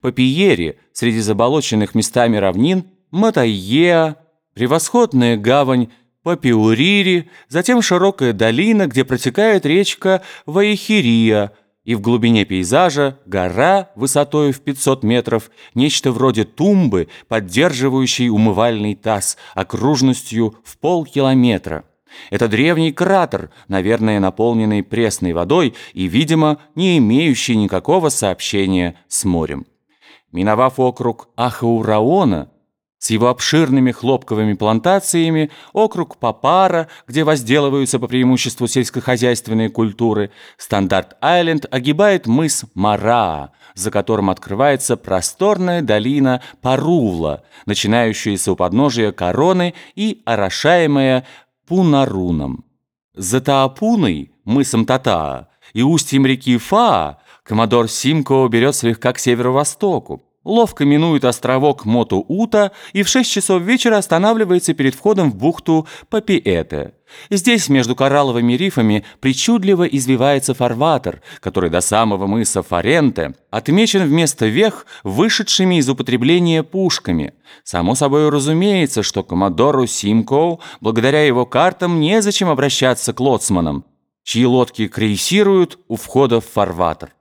Папиери среди заболоченных местами равнин, Матайеа, превосходная гавань Папиурири, затем широкая долина, где протекает речка Ваихирия, и в глубине пейзажа гора высотой в 500 метров, нечто вроде тумбы, поддерживающей умывальный таз окружностью в полкилометра. Это древний кратер, наверное, наполненный пресной водой и, видимо, не имеющий никакого сообщения с морем. Миновав округ Ахаураона, с его обширными хлопковыми плантациями, округ Папара, где возделываются по преимуществу сельскохозяйственные культуры, Стандарт-Айленд огибает мыс Мараа, за которым открывается просторная долина Парувла, начинающаяся у подножия Короны и орошаемая Пунаруном. За Таапуной, мысом Татаа, и устьем реки Фаа, коммодор Симко берет слегка к северо-востоку ловко минует островок Моту-Ута и в 6 часов вечера останавливается перед входом в бухту Папиэте. Здесь между коралловыми рифами причудливо извивается фарватер, который до самого мыса Форенте отмечен вместо вех вышедшими из употребления пушками. Само собой разумеется, что коммодору Симкоу благодаря его картам незачем обращаться к лоцманам, чьи лодки крейсируют у входа в фарватер.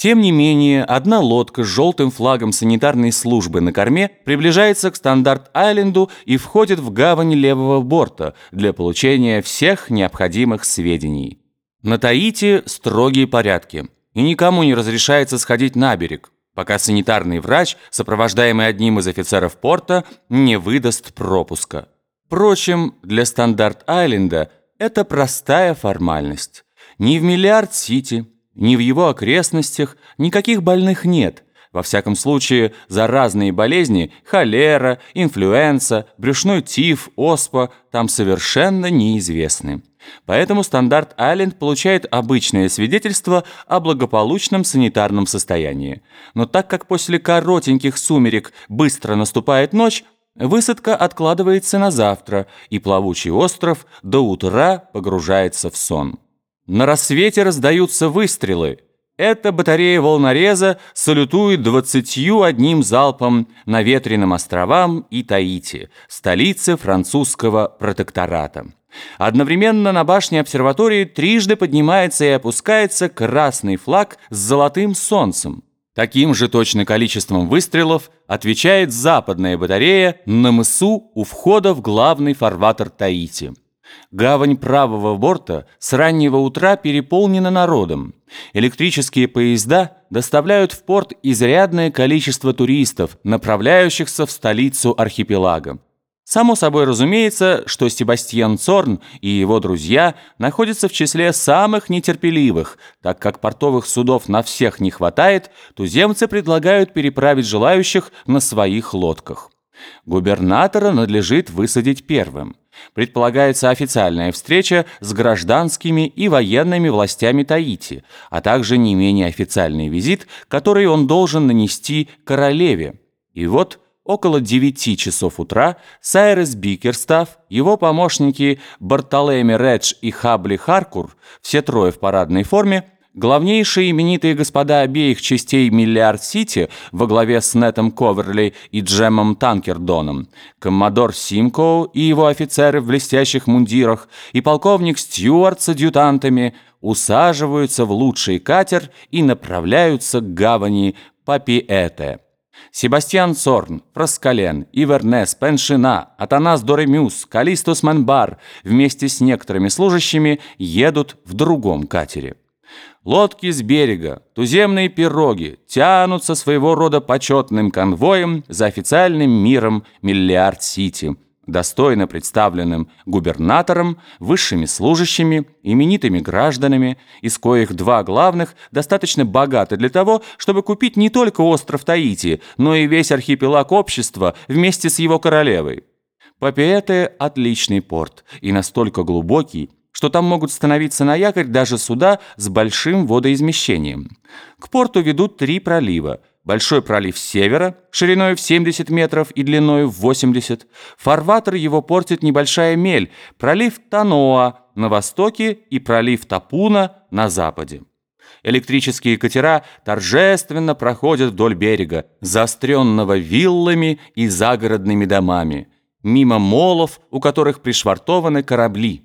Тем не менее, одна лодка с желтым флагом санитарной службы на корме приближается к Стандарт-Айленду и входит в гавань левого борта для получения всех необходимых сведений. На Таити строгие порядки, и никому не разрешается сходить на берег, пока санитарный врач, сопровождаемый одним из офицеров порта, не выдаст пропуска. Впрочем, для Стандарт-Айленда это простая формальность. Ни в Миллиард-Сити, ни в его окрестностях никаких больных нет. Во всяком случае, заразные болезни – холера, инфлюенса, брюшной тиф, оспа – там совершенно неизвестны. Поэтому Стандарт-Айленд получает обычное свидетельство о благополучном санитарном состоянии. Но так как после коротеньких сумерек быстро наступает ночь, высадка откладывается на завтра, и плавучий остров до утра погружается в сон. На рассвете раздаются выстрелы. Эта батарея волнореза салютует двадцатью одним залпом на ветреным островам и Таити, столице французского протектората. Одновременно на башне обсерватории трижды поднимается и опускается красный флаг с золотым солнцем. Таким же точно количеством выстрелов отвечает западная батарея на мысу у входа в главный фарватер Таити. Гавань правого борта с раннего утра переполнена народом. Электрические поезда доставляют в порт изрядное количество туристов, направляющихся в столицу архипелага. Само собой разумеется, что Себастьян Цорн и его друзья находятся в числе самых нетерпеливых, так как портовых судов на всех не хватает, туземцы предлагают переправить желающих на своих лодках. Губернатора надлежит высадить первым. Предполагается официальная встреча с гражданскими и военными властями Таити, а также не менее официальный визит, который он должен нанести королеве. И вот около 9 часов утра Сайрес Бикерстав, его помощники Бартолеми Редж и Хабли Харкур, все трое в парадной форме, Главнейшие именитые господа обеих частей Миллиард-Сити во главе с Нетом Коверли и Джемом Танкердоном, коммодор Симкоу и его офицеры в блестящих мундирах и полковник Стюарт с адъютантами усаживаются в лучший катер и направляются к гавани Папиэте. Себастьян Сорн, Проскален, Ивернес, Пеншина, Атанас Доремюс, Калистус Манбар вместе с некоторыми служащими едут в другом катере. Лодки с берега, туземные пироги тянутся своего рода почетным конвоем за официальным миром Миллиард-Сити, достойно представленным губернатором, высшими служащими, именитыми гражданами, из коих два главных достаточно богаты для того, чтобы купить не только остров Таити, но и весь архипелаг общества вместе с его королевой. Папиэте – отличный порт и настолько глубокий, что там могут становиться на якорь даже суда с большим водоизмещением. К порту ведут три пролива. Большой пролив севера, шириной в 70 метров и длиной в 80. Фарватер его портит небольшая мель, пролив Таноа на востоке и пролив Тапуна на западе. Электрические катера торжественно проходят вдоль берега, заостренного виллами и загородными домами, мимо молов, у которых пришвартованы корабли.